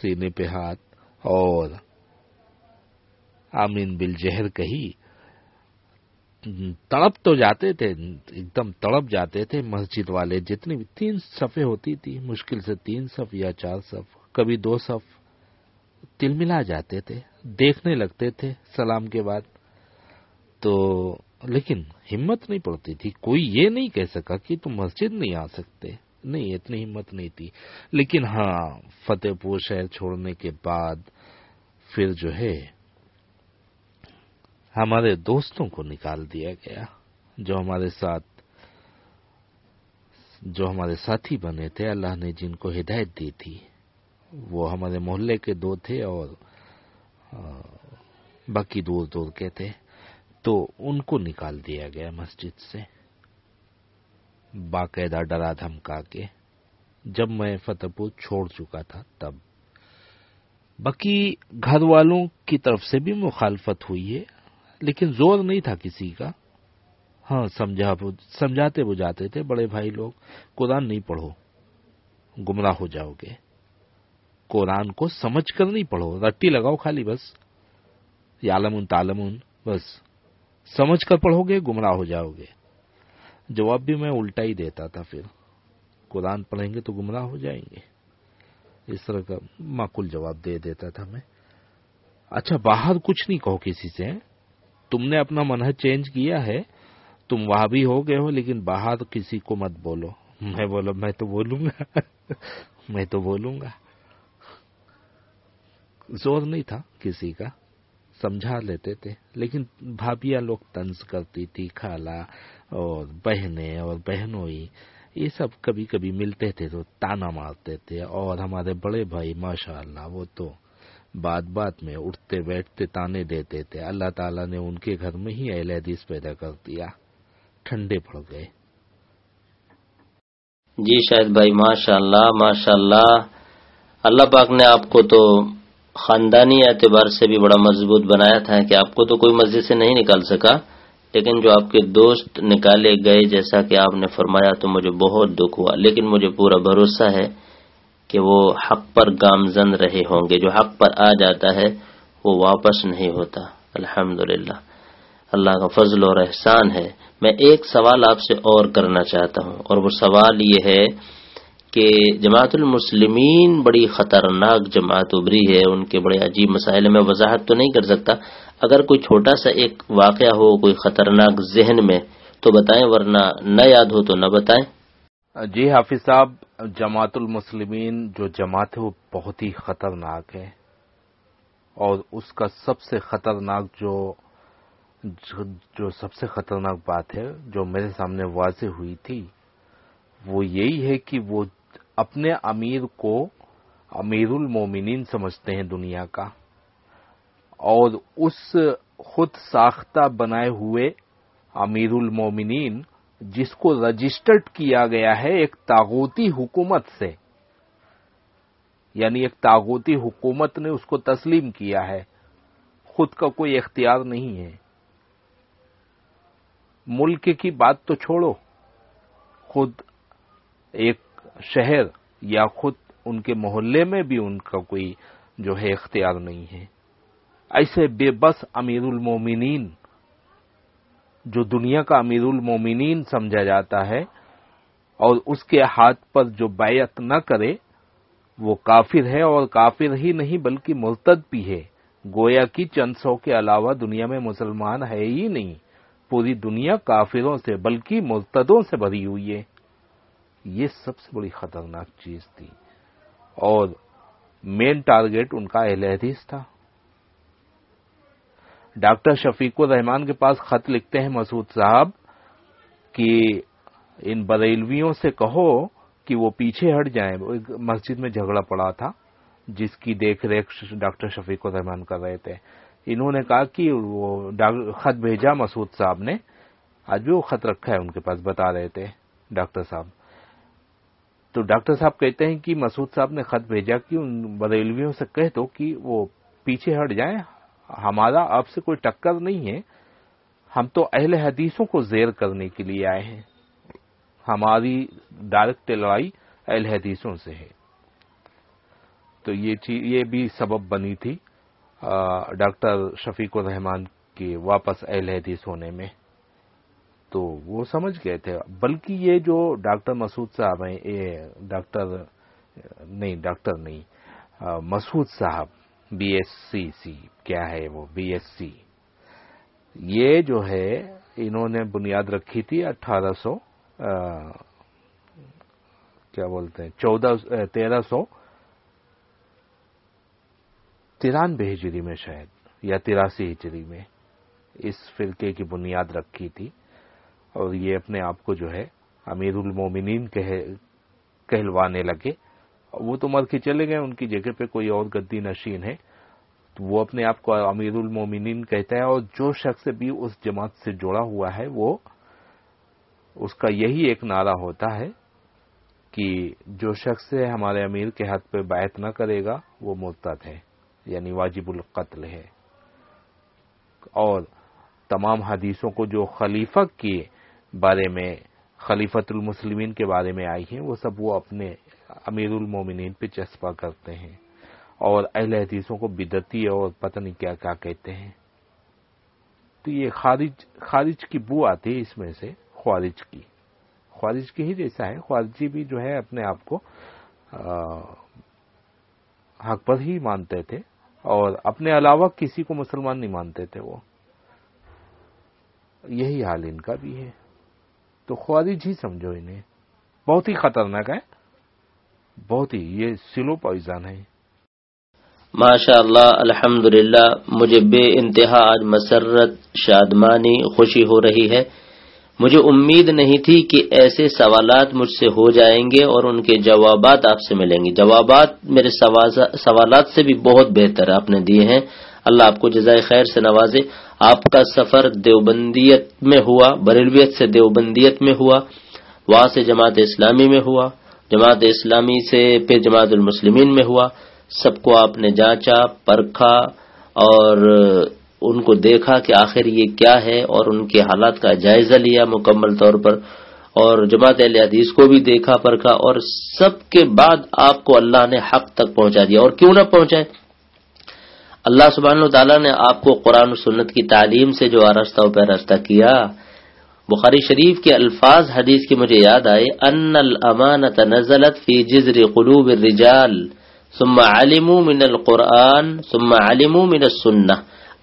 سینے پہ ہاتھ اور آمین بل جہر کہی۔ تڑپ تو جاتے تھے، ایک دم تڑپ جاتے تھے۔ مسجد والے جتنی بھی تین صفے ہوتی تھی، مشکل سے تین صف یا چار صف کبھی دو صف تل ملا جاتے تھے، دیکھنے لگتے تھے سلام کے بعد۔ تو لیکن ہمت نہیں پڑتی تھی۔ کوئی یہ نہیں کہہ سکا کہ تم مسجد نہیں آ سکتے۔ نہیں، اتنی ہمت نہیں تھی۔ لیکن ہاں فتح پور شہر چھوڑنے کے بعد پھر جو ہے، ہمارے دوستوں کو نکال دیا گیا۔ جو ہمارے ساتھ، جو ہمارے ساتھی بنے تھے، اللہ نے جن کو ہدایت دی تھی۔ وہ ہمارے محلے کے دو تھے اور باقی دور دور کے تھے، تو ان کو نکال دیا گیا مسجد سے۔ باقاعدہ ڈرا دھمکا کے، جب میں فتح پور چھوڑ چکا تھا تب۔ باقی گھر والوں کی طرف سے بھی مخالفت ہوئی ہے، لیکن زور نہیں تھا کسی کا۔ ہاں سمجھا، سمجھاتے بجھاتے تھے، بڑے بھائی لوگ، قرآن نہیں پڑھو، گمراہ ہو جاؤ گے۔ قرآن کو سمجھ کر نہیں پڑھو، رٹی لگاؤ خالی بس۔ یالمن تالمن بس۔ سمجھ کر پڑھو گے، گمراہ ہو جاؤ گے۔ جواب بھی میں الٹا ہی دیتا تھا پھر۔ قرآن پڑھیں گے تو گمراہ ہو جائیں گے۔ اس طرح کا معقول جواب دے دیتا تھا میں۔ اچھا باہر کچھ نہیں کہو کسی سے۔ تم نے اپنا منہ چینج کیا ہے۔ تم وہاں بھی ہو گئے ہو، لیکن باہر کسی کو مت بولو۔ میں بولو میں تو بولوں گا۔ [LAUGHS] میں تو بولوں گا۔ زور نہیں تھا کسی کا۔ سمجھا لیتے تھے، لیکن بھابیاں لوگ طنز کرتی تھی خالہ اور بہنیں اور بہنوئی یہ سب کبھی کبھی ملتے تھے تو تانا مارتے تھے۔ اور ہمارے بڑے بھائی، ماشاء اللہ، وہ تو بات بات میں اٹھتے بیٹھتے تانے دیتے تھے۔ اللہ تعالیٰ نے ان کے گھر میں ہی اہل حدیث پیدا کر دیا۔ ٹھنڈے پڑ گئے۔ جی شاید بھائی، ماشاء اللہ ماشاء اللہ۔ اللہ پاک نے آپ کو تو خاندانی اعتبار سے بھی بڑا مضبوط بنایا تھا کہ آپ کو تو کوئی مسجد سے نہیں نکال سکا، لیکن جو آپ کے دوست نکالے گئے، جیسا کہ آپ نے فرمایا، تو مجھے بہت دکھ ہوا۔ لیکن مجھے پورا بھروسہ ہے کہ وہ حق پر گامزن رہے ہوں گے۔ جو حق پر آ جاتا ہے، وہ واپس نہیں ہوتا۔ الحمد اللہ کا فضل اور احسان ہے۔ میں ایک سوال آپ سے اور کرنا چاہتا ہوں، اور وہ سوال یہ ہے کہ جماعت المسلمین بڑی خطرناک جماعت ابری ہے، ان کے بڑے عجیب مسائل میں وضاحت تو نہیں کر سکتا۔ اگر کوئی چھوٹا سا ایک واقعہ ہو کوئی خطرناک ذہن میں، تو بتائیں، ورنہ نہ یاد ہو تو نہ بتائیں۔ جی حافظ صاحب، جماعت المسلمین جو جماعت ہے، وہ بہت ہی خطرناک ہے۔ اور اس کا سب سے خطرناک جو جو سب سے خطرناک بات ہے، جو میرے سامنے واضح ہوئی تھی، وہ یہی ہے کہ وہ اپنے امیر کو امیر المومنین سمجھتے ہیں دنیا کا، اور اس خود ساختہ بنائے ہوئے امیر المومنین جس کو رجسٹرڈ کیا گیا ہے ایک تاغوتی حکومت سے یعنی ایک تاغوتی حکومت نے اس کو تسلیم کیا ہے، خود کا کوئی اختیار نہیں ہے۔ ملک کی بات تو چھوڑو، خود ایک شہر یا خود ان کے محلے میں بھی ان کا کوئی جو ہے اختیار نہیں ہے۔ ایسے بے بس امیر المومنین، جو دنیا کا امیر المومنین سمجھا جاتا ہے اور اس کے ہاتھ پر جو بیعت نہ کرے، وہ کافر ہے اور کافر ہی نہیں بلکہ مرتد بھی ہے۔ گویا کی چند سو کے علاوہ دنیا میں مسلمان ہے ہی نہیں، پوری دنیا کافروں سے بلکہ مرتدوں سے بھری ہوئی ہے۔ یہ سب سے بڑی خطرناک چیز تھی۔ اور مین ٹارگیٹ ان کا اہل حدیث تھا۔ ڈاکٹر شفیق الرحمان کے پاس خط لکھتے ہیں مسعود صاحب کہ ان بریلویوں سے کہو کہ وہ پیچھے ہٹ جائیں۔ مسجد میں جھگڑا پڑا تھا جس کی دیکھ ریکھ ڈاکٹر شفیق الرحمان کر رہے تھے۔ انہوں نے کہا کہ وہ خط بھیجا مسعود صاحب نے۔ آج بھی وہ خط رکھا ہے ان کے پاس، بتا رہے تھے ڈاکٹر صاحب۔ تو ڈاکٹر صاحب کہتے ہیں کہ مسعود صاحب نے خط بھیجا کہ ان بریلویوں سے کہہ دو کہ وہ پیچھے ہٹ جائیں۔ ہمارا آپ سے کوئی ٹکر نہیں ہے۔ ہم تو اہل حدیثوں کو زیر کرنے کے لیے آئے ہیں۔ ہماری ڈائریکٹ لڑائی اہل حدیثوں سے ہے۔ تو یہ چیز یہ بھی سبب بنی تھی ڈاکٹر شفیق الرحمان کے واپس اہل حدیث ہونے میں۔ تو وہ سمجھ گئے تھے۔ بلکہ یہ جو ڈاکٹر مسعود صاحب ہیں، یہ ڈاکٹر، نہیں ڈاکٹر نہیں مسعود صاحب بی ایس سی سی کیا ہے وہ؟ بی ایس سی یہ جو ہے، انہوں نے بنیاد رکھی تھی اٹھارہ سو کیا بولتے ہیں، چودہ تیرہ سو، ترانوے ہجری میں شاید، یا تراسی ہجری میں اس فرقے کی بنیاد رکھی تھی۔ اور یہ اپنے آپ کو جو ہے امیر المومنین کہلوانے لگے۔ وہ تو مر کے چلے گئے، ان کی جگہ پہ کوئی اور گدی نشین ہے۔ تو وہ اپنے آپ کو امیر المومنین کہتا ہے اور جو شخص بھی اس جماعت سے جڑا ہوا ہے، وہ اس کا یہی ایک نعرہ ہوتا ہے کہ جو شخص ہمارے امیر کے ہاتھ پہ بیعت نہ کرے گا، وہ مرتد ہے یعنی واجب القتل ہے۔ اور تمام حدیثوں کو جو خلیفہ کے بارے میں خلیفت المسلمین کے بارے میں آئی ہیں، وہ سب وہ اپنے امیر المومنین پہ چسپا کرتے ہیں اور اہل حدیثوں کو بدتی اور پتہ نہیں کیا کیا کہتے ہیں۔ تو یہ خارج خارج کی بو آتی ہے اس میں سے، خوارج کی۔ خوارج کی ہی جیسا ہے، خوارجی بھی جو ہے اپنے آپ کو حق پر ہی مانتے تھے اور اپنے علاوہ کسی کو مسلمان نہیں مانتے تھے وہ۔ یہی حال ان کا بھی ہے۔ تو خوارج ہی جی سمجھو انہیں۔ بہت ہی خطرناک ہے۔ بہت ہی، یہ سلو پوائزن ہے۔ ماشاء اللہ الحمد مجھے بے انتہا آج مسرت شادمانی خوشی ہو رہی ہے۔ مجھے امید نہیں تھی کہ ایسے سوالات مجھ سے ہو جائیں گے اور ان کے جوابات آپ سے ملیں گے۔ جوابات میرے سوالات سے بھی بہت بہتر آپ نے دیے ہیں۔ اللہ آپ کو جزائے خیر سے نوازے۔ آپ کا سفر دیوبندیت میں ہوا، بریلویت سے دیوبندیت میں ہوا، وہاں سے جماعت اسلامی میں ہوا، جماعت اسلامی سے پھر جماعت المسلمین میں ہوا۔ سب کو آپ نے جانچا، پرکھا اور ان کو دیکھا کہ آخر یہ کیا ہے اور ان کے حالات کا جائزہ لیا مکمل طور پر۔ اور جماعت اہل حدیث کو بھی دیکھا، پرکھا اور سب کے بعد آپ کو اللہ نے حق تک پہنچا دیا۔ اور کیوں نہ پہنچائے؟ اللہ سبحانہ و تعالیٰ نے آپ کو قرآن و سنت کی تعلیم سے جو آرستہ و پیراستہ کیا۔ بخاری شریف کے الفاظ حدیث کی مجھے یاد آئے، ان الامانت نزلت فی جزر قلوب الرجال، ثم علموا من القرآن، ثم علموا من السنہ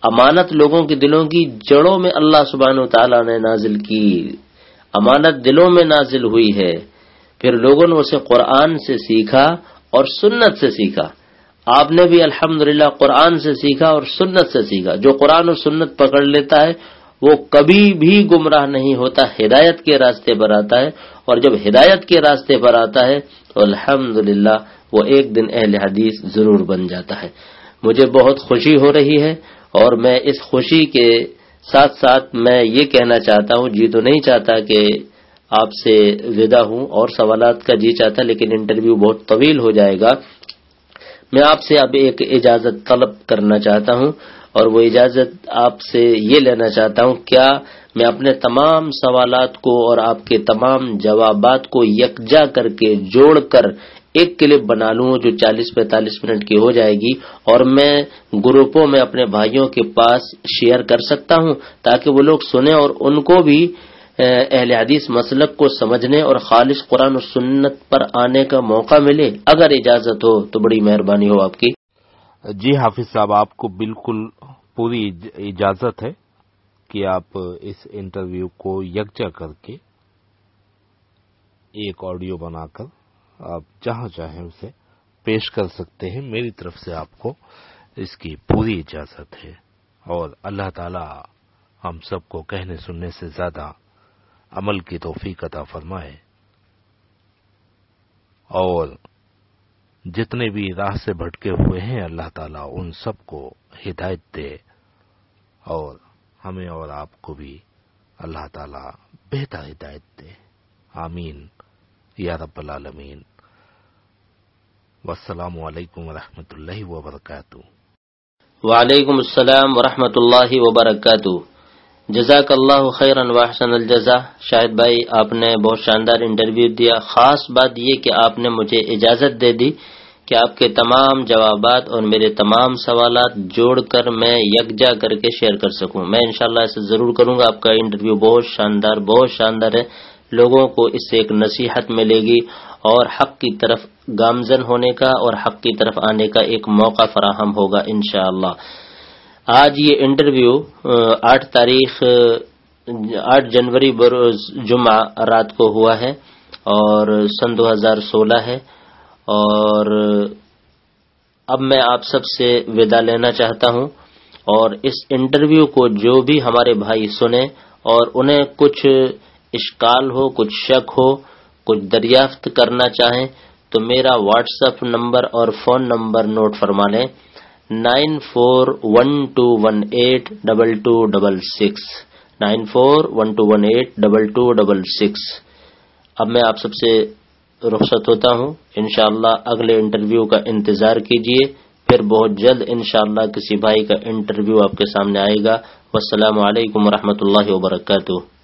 امانت لوگوں کے دلوں کی جڑوں میں اللہ سبحانہ و تعالیٰ نے نازل کی۔ امانت دلوں میں نازل ہوئی ہے۔ پھر لوگوں نے اسے قرآن سے سیکھا اور سنت سے سیکھا۔ آپ نے بھی الحمد قرآن سے سیکھا اور سنت سے سیکھا۔ جو قرآن و سنت پکڑ لیتا ہے، وہ کبھی بھی گمراہ نہیں ہوتا، ہدایت کے راستے پر آتا ہے۔ اور جب ہدایت کے راستے پر آتا ہے، تو الحمد وہ ایک دن اہل حدیث ضرور بن جاتا ہے۔ مجھے بہت خوشی ہو رہی ہے اور میں اس خوشی کے ساتھ ساتھ میں یہ کہنا چاہتا ہوں جی تو نہیں چاہتا کہ آپ سے ودا ہوں اور سوالات کا جی چاہتا لیکن انٹرویو بہت طویل ہو جائے گا۔ میں آپ سے اب ایک اجازت طلب کرنا چاہتا ہوں اور وہ اجازت آپ سے یہ لینا چاہتا ہوں، کیا میں اپنے تمام سوالات کو اور آپ کے تمام جوابات کو یکجا کر کے جوڑ کر ایک کلپ بنا لوں، جو چالیس پینتالیس منٹ کی ہو جائے گی اور میں گروپوں میں اپنے بھائیوں کے پاس شیئر کر سکتا ہوں تاکہ وہ لوگ سنیں اور ان کو بھی اہل حدیث مسلک کو سمجھنے اور خالص قرآن و سنت پر آنے کا موقع ملے، اگر اجازت ہو تو بڑی مہربانی ہو آپ کی۔ جی حافظ صاحب، آپ کو بالکل پوری اجازت ہے کہ آپ اس انٹرویو کو یکجا کر کے ایک آڈیو بنا کر آپ جہاں چاہیں اسے پیش کر سکتے ہیں۔ میری طرف سے آپ کو اس کی پوری اجازت ہے اور اللہ تعالی ہم سب کو کہنے سننے سے زیادہ عمل کی توفیق عطا فرمائے۔ اور جتنے بھی راہ سے بھٹکے ہوئے ہیں، اللہ تعالیٰ ان سب کو ہدایت دے۔ اور ہمیں اور آپ کو بھی اللہ تعالیٰ بہتر ہدایت دے۔ آمین۔ یا رب العالمین۔ والسلام علیکم ورحمۃ اللہ وبرکاتہ۔ وعلیکم السلام ورحمۃ اللہ وبرکاتہ۔ جزاک اللہ خیر واحسن الجزا شاہد بھائی، آپ نے بہت شاندار انٹرویو دیا. خاص بات یہ کہ آپ نے مجھے اجازت دے دی کہ آپ کے تمام جوابات اور میرے تمام سوالات جوڑ کر میں یکجا کر کے شیئر کر سکوں. میں انشاءاللہ ایسے ضرور کروں گا. آپ کا انٹرویو بہت شاندار بہت شاندار ہے. لوگوں کو اس سے ایک نصیحت ملے گی اور حق کی طرف گامزن ہونے کا اور حق کی طرف آنے کا ایک موقع فراہم ہوگا انشاءاللہ. آج یہ انٹرویو آٹھ تاریخ آٹھ جنوری بروز جمعہ رات کو ہوا ہے اور سن دو ہزار سولہ ہے اور اب میں آپ سب سے ودا لینا چاہتا ہوں اور اس انٹرویو کو جو بھی ہمارے بھائی سنیں اور انہیں کچھ اشکال ہو، کچھ شک ہو، کچھ دریافت کرنا چاہیں تو میرا واٹس اپ نمبر اور فون نمبر نوٹ فرما لیں۔ Nine four one two one eight double two double six. Nine four one two one eight double two double six. اب میں آپ سب سے رخصت ہوتا ہوں۔ انشاءاللہ اگلے انٹرویو کا انتظار کیجیے پھر بہت جلد انشاءاللہ کسی بھائی کا انٹرویو آپ کے سامنے آئے گا۔ والسلام علیکم ورحمۃ اللہ وبرکاتہ۔